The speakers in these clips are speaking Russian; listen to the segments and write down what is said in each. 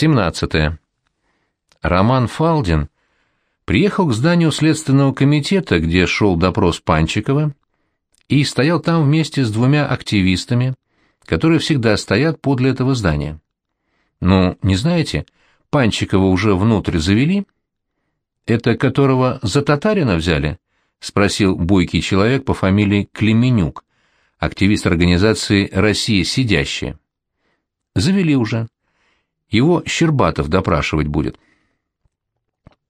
17. Роман Фалдин приехал к зданию Следственного комитета, где шел допрос Панчикова, и стоял там вместе с двумя активистами, которые всегда стоят подле этого здания. Ну, не знаете, Панчикова уже внутрь завели? Это которого за татарина взяли? Спросил бойкий человек по фамилии Клеменюк, активист организации «Россия сидящая». Завели уже. Его Щербатов допрашивать будет.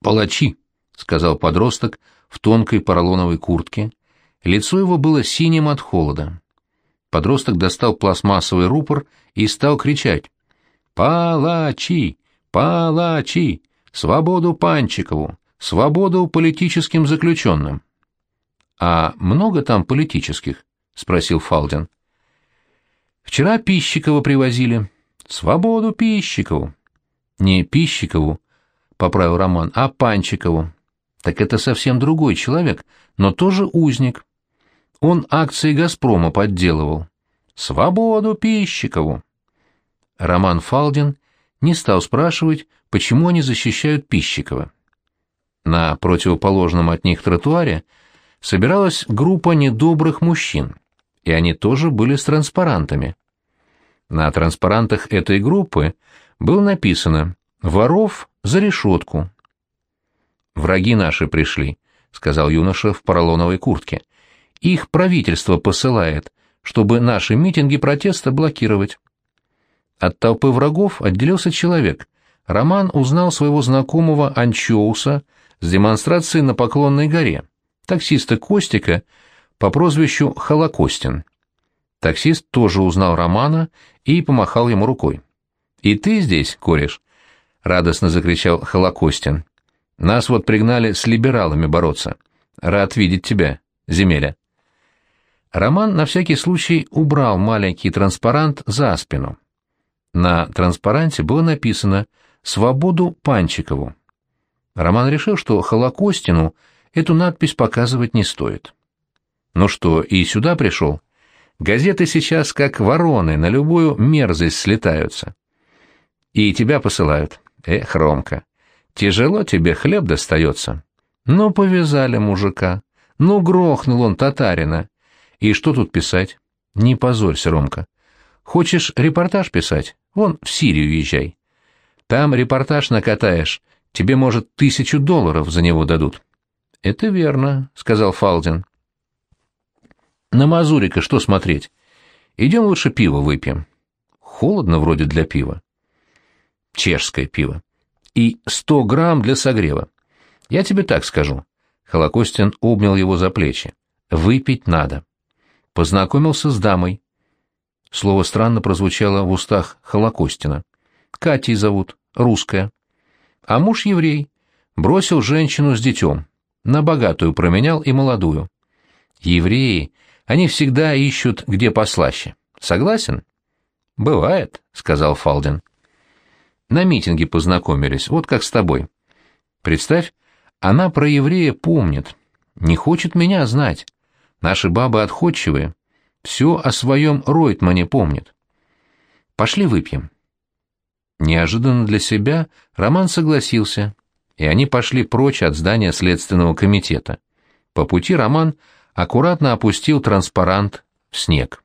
«Палачи», — сказал подросток в тонкой поролоновой куртке. Лицо его было синим от холода. Подросток достал пластмассовый рупор и стал кричать. «Палачи! Палачи! Свободу Панчикову! Свободу политическим заключенным!» «А много там политических?» — спросил Фалдин. «Вчера Пищикова привозили», Свободу Пищикову. Не Пищикову, поправил Роман, а Панчикову. Так это совсем другой человек, но тоже узник. Он акции «Газпрома» подделывал. Свободу Пищикову. Роман Фалдин не стал спрашивать, почему они защищают Пищикова. На противоположном от них тротуаре собиралась группа недобрых мужчин, и они тоже были с транспарантами. На транспарантах этой группы было написано «Воров за решетку». «Враги наши пришли», — сказал юноша в поролоновой куртке. «Их правительство посылает, чтобы наши митинги протеста блокировать». От толпы врагов отделился человек. Роман узнал своего знакомого Анчоуса с демонстрацией на Поклонной горе, таксиста Костика по прозвищу Холокостин. Таксист тоже узнал Романа и помахал ему рукой. «И ты здесь, кореш?» — радостно закричал Холокостин. «Нас вот пригнали с либералами бороться. Рад видеть тебя, земеля». Роман на всякий случай убрал маленький транспарант за спину. На транспаранте было написано «Свободу Панчикову». Роман решил, что Холокостину эту надпись показывать не стоит. «Ну что, и сюда пришел?» Газеты сейчас как вороны, на любую мерзость слетаются. И тебя посылают. Эх, Ромка, тяжело тебе хлеб достается. Ну, повязали мужика. Ну, грохнул он татарина. И что тут писать? Не позорься, Ромка. Хочешь репортаж писать? Вон в Сирию езжай. Там репортаж накатаешь, тебе, может, тысячу долларов за него дадут. — Это верно, — сказал Фалдин. На Мазурика что смотреть? Идем лучше пиво выпьем. Холодно вроде для пива. Чешское пиво. И сто грамм для согрева. Я тебе так скажу. Холокостин обнял его за плечи. Выпить надо. Познакомился с дамой. Слово странно прозвучало в устах Холокостина. Катей зовут, русская. А муж еврей. Бросил женщину с детем. На богатую променял и молодую. Евреи они всегда ищут, где послаще. Согласен? Бывает, сказал Фалдин. На митинге познакомились, вот как с тобой. Представь, она про еврея помнит, не хочет меня знать. Наши бабы отходчивые, все о своем Ройтмане помнят. Пошли выпьем. Неожиданно для себя Роман согласился, и они пошли прочь от здания Следственного комитета. По пути Роман аккуратно опустил транспарант в снег.